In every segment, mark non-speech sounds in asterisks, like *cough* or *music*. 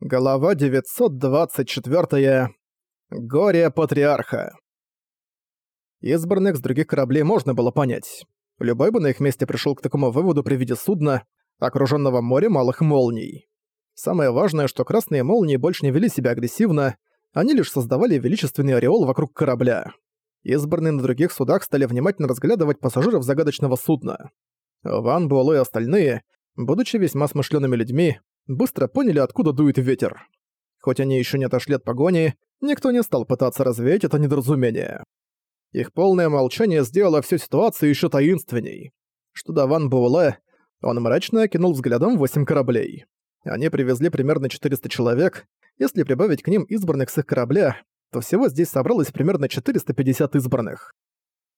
Глава 924. Горе Патриарха. Избранных с других кораблей можно было понять. Любой бы на их месте пришел к такому выводу при виде судна, окруженного морем малых молний. Самое важное, что красные молнии больше не вели себя агрессивно, они лишь создавали величественный ореол вокруг корабля. Избранные на других судах стали внимательно разглядывать пассажиров загадочного судна. Ван Буэлло и остальные, будучи весьма смышленными людьми, быстро поняли, откуда дует ветер. Хоть они еще не отошли от погони, никто не стал пытаться развеять это недоразумение. Их полное молчание сделало всю ситуацию еще таинственней. Что до Ван Буэлэ, он мрачно окинул взглядом восемь кораблей. Они привезли примерно 400 человек. Если прибавить к ним избранных с их корабля, то всего здесь собралось примерно 450 избранных.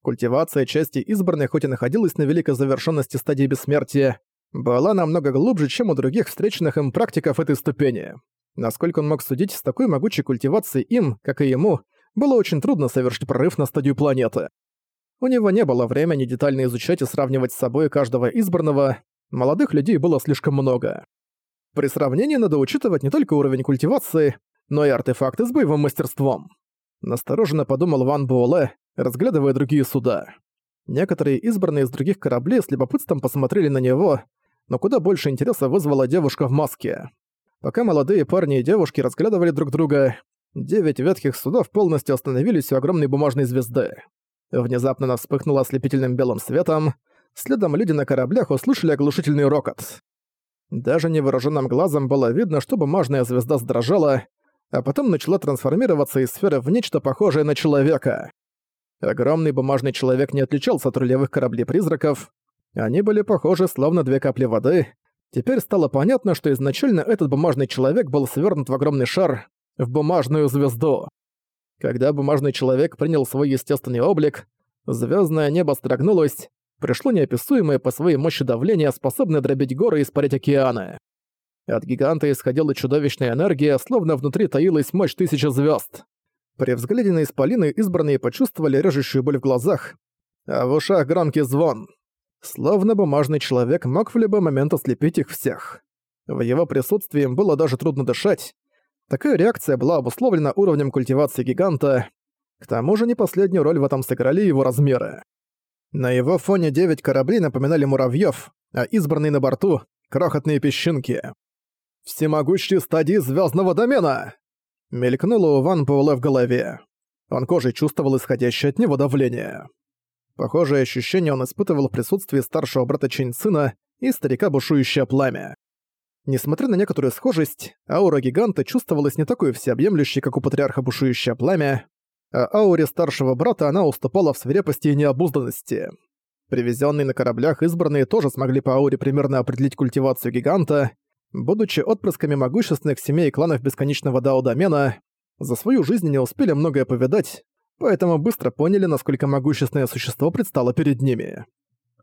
Культивация части избранных хоть и находилась на великой завершенности стадии бессмертия, была намного глубже, чем у других встреченных им практиков этой ступени. Насколько он мог судить, с такой могучей культивацией им, как и ему, было очень трудно совершить прорыв на стадию планеты. У него не было времени детально изучать и сравнивать с собой каждого избранного, молодых людей было слишком много. При сравнении надо учитывать не только уровень культивации, но и артефакты с боевым мастерством. Настороженно подумал Ван Буэлэ, разглядывая другие суда. Некоторые избранные из других кораблей с любопытством посмотрели на него, но куда больше интереса вызвала девушка в маске. Пока молодые парни и девушки разглядывали друг друга, девять ветхих судов полностью остановились у огромной бумажной звезды. Внезапно она вспыхнула ослепительным белым светом, следом люди на кораблях услышали оглушительный рокот. Даже невооруженным глазом было видно, что бумажная звезда сдрожала, а потом начала трансформироваться из сферы в нечто похожее на человека. Огромный бумажный человек не отличался от рулевых кораблей-призраков, они были похожи словно две капли воды. Теперь стало понятно, что изначально этот бумажный человек был свернут в огромный шар, в бумажную звезду. Когда бумажный человек принял свой естественный облик, звездное небо строгнулось, пришло неописуемое по своей мощи давление, способное дробить горы и испарить океаны. От гиганта исходила чудовищная энергия, словно внутри таилась мощь тысячи звезд. При взгляде на исполины избранные почувствовали режущую боль в глазах, а в ушах громкий звон. Словно бумажный человек мог в любой момент ослепить их всех. В его присутствии им было даже трудно дышать. Такая реакция была обусловлена уровнем культивации гиганта. К тому же не последнюю роль в этом сыграли его размеры. На его фоне девять кораблей напоминали муравьёв, а избранные на борту — крохотные песчинки. «Всемогущие стадии звездного домена!» Мелькнуло у Ван Паула в голове. Он кожей чувствовал исходящее от него давление. Похожее ощущение он испытывал в присутствии старшего брата Чэнь Цина и старика Бушующее Пламя. Несмотря на некоторую схожесть, аура гиганта чувствовалась не такой всеобъемлющей, как у патриарха Бушующее Пламя, а ауре старшего брата она уступала в свирепости и необузданности. Привезенные на кораблях избранные тоже смогли по ауре примерно определить культивацию гиганта, будучи отпрысками могущественных семей и кланов бесконечного Дао-домена, за свою жизнь не успели многое повидать, поэтому быстро поняли, насколько могущественное существо предстало перед ними.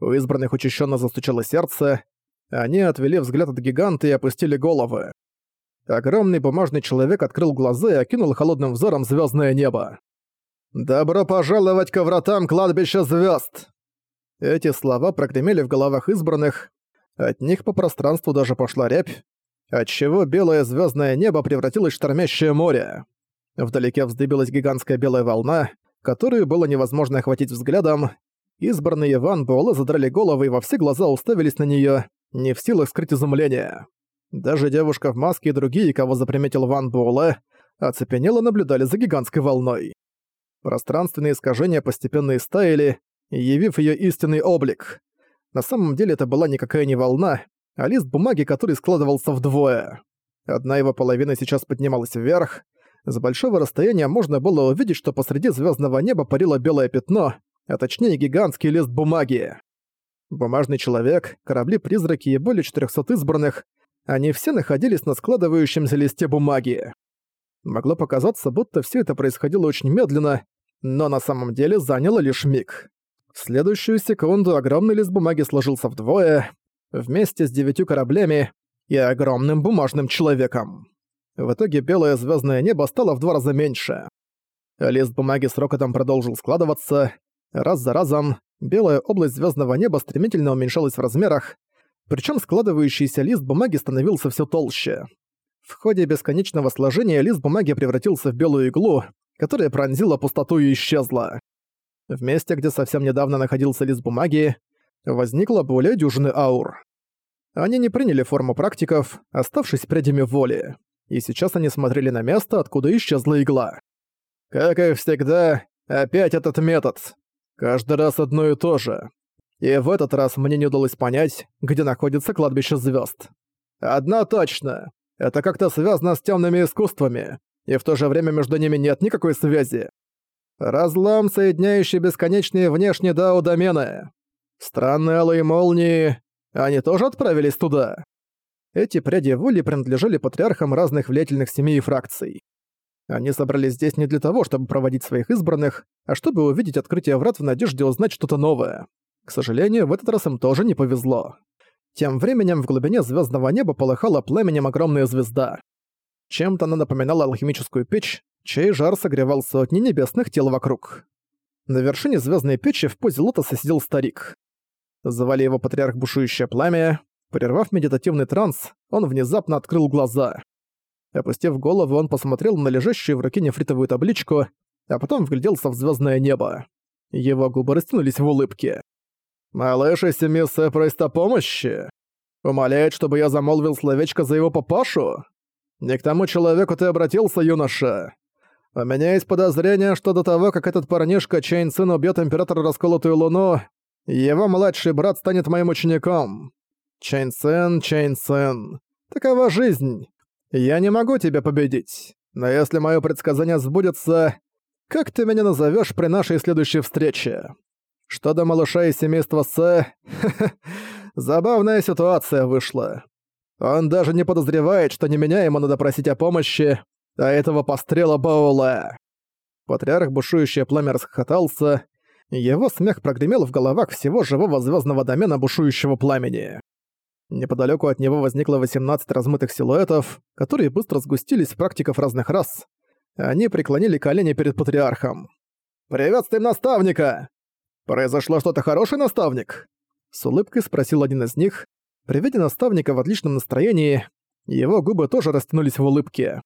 У избранных учащенно застучало сердце, они отвели взгляд от гиганта и опустили головы. Огромный бумажный человек открыл глаза и окинул холодным взором звездное небо. «Добро пожаловать ко вратам кладбища звезд! Эти слова прогремели в головах избранных, от них по пространству даже пошла рябь, отчего белое звездное небо превратилось в штормящее море. Вдалеке вздыбилась гигантская белая волна, которую было невозможно охватить взглядом. Избранные Иван Буэлэ задрали головы и во все глаза уставились на неё, не в силах скрыть изумление. Даже девушка в маске и другие, кого заприметил Ван Буэлэ, оцепенело наблюдали за гигантской волной. Пространственные искажения постепенно истаяли, явив её истинный облик. На самом деле это была никакая не волна, а лист бумаги, который складывался вдвое. Одна его половина сейчас поднималась вверх, с большого расстояния можно было увидеть, что посреди звездного неба парило белое пятно, а точнее гигантский лист бумаги. Бумажный человек, корабли-призраки и более 400 избранных, они все находились на складывающемся листе бумаги. Могло показаться, будто все это происходило очень медленно, но на самом деле заняло лишь миг. В следующую секунду огромный лист бумаги сложился вдвое, вместе с девятью кораблями и огромным бумажным человеком. В итоге белое звездное небо стало в два раза меньше. Лист бумаги с рокотом продолжил складываться. Раз за разом белая область звездного неба стремительно уменьшалась в размерах, причем складывающийся лист бумаги становился все толще. В ходе бесконечного сложения лист бумаги превратился в белую иглу, которая пронзила пустоту и исчезла. В месте, где совсем недавно находился лист бумаги, возникло более дюжины аур. Они не приняли форму практиков, оставшись прядями воли, и сейчас они смотрели на место, откуда исчезла игла. Как и всегда, опять этот метод. Каждый раз одно и то же. И в этот раз мне не удалось понять, где находится кладбище звезд. Одно точно. Это как-то связано с темными искусствами, и в то же время между ними нет никакой связи. Разлом, соединяющий бесконечные внешние дао-домены. Странные алые молнии, они тоже отправились туда. Эти пряди воли принадлежали патриархам разных влиятельных семей и фракций. Они собрались здесь не для того, чтобы проводить своих избранных, а чтобы увидеть открытие врат в надежде узнать что-то новое. К сожалению, в этот раз им тоже не повезло. Тем временем в глубине звездного неба полыхала пламенем огромная звезда. Чем-то она напоминала алхимическую печь, чей жар согревал сотни небесных тел вокруг. На вершине звездной печи в позе лотоса сидел старик. Звали его Патриарх Бушующее Пламя. Прервав медитативный транс, он внезапно открыл глаза. Опустив голову, он посмотрел на лежащую в руке нефритовую табличку, а потом вгляделся в звездное небо. Его губы растянулись в улыбке. «Малыш из семьи Сэ помощи? Умоляет, чтобы я замолвил словечко за его папашу? Не к тому человеку ты обратился, юноша. У меня есть подозрение, что до того, как этот парнишка Чейн Цин убьет Императора Расколотую Луну, его младший брат станет моим учеником. Чейн Цин. Такова жизнь. Я не могу тебя победить. Но если мое предсказание сбудется, как ты меня назовешь при нашей следующей встрече? Что до малыша из семейства С... *laughs* забавная ситуация вышла. Он даже не подозревает, что не меня ему надо просить о помощи, а этого пострела Баула. Патриарх бушующее пламя расхохотался, его смех прогремел в головах всего живого звездного домена бушующего пламени. Неподалеку от него возникло 18 размытых силуэтов, которые быстро сгустились в практиков разных рас. Они преклонили колени перед патриархом. «Приветствуем наставника!» «Произошло что-то хорошее, наставник?» С улыбкой спросил один из них. При виде наставника в отличном настроении, его губы тоже растянулись в улыбке.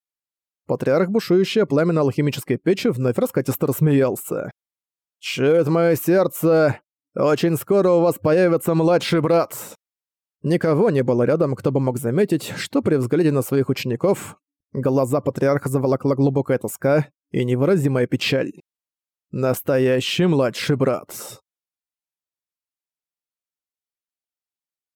Патриарх, бушующее пламя на алхимической печи, вновь раскатисто рассмеялся. «Чует мое сердце, очень скоро у вас появится младший брат». Никого не было рядом, кто бы мог заметить, что при взгляде на своих учеников глаза патриарха заволокла глубокая тоска и невыразимая печаль. Настоящий младший брат.